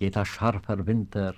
jeder scharfer Winter